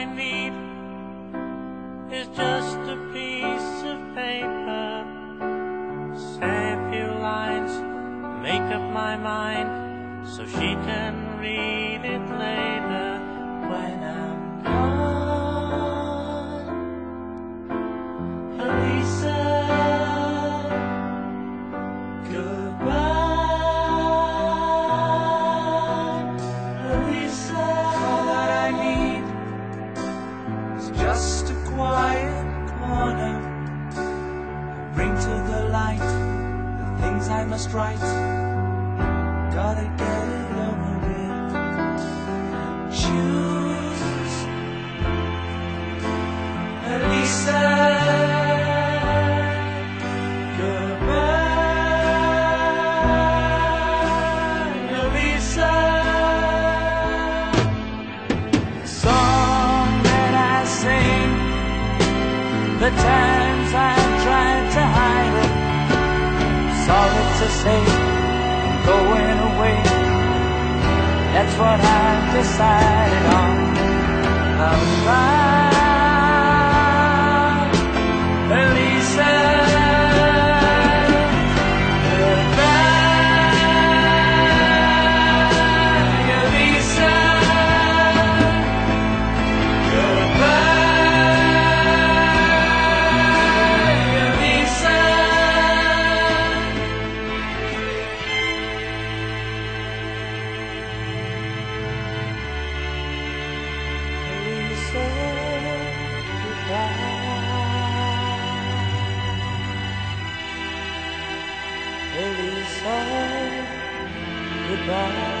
I need is just a piece of paper. Say a few lines, make up my mind, so she can read it later when I'm gone. Elisa, good. Must write. Gotta get it over with. Choose Elisa. Goodbye, Elisa. The song that I sing, the times say, I'm going away. That's what I've decided on. I'll cry, goodbye. Goodbye.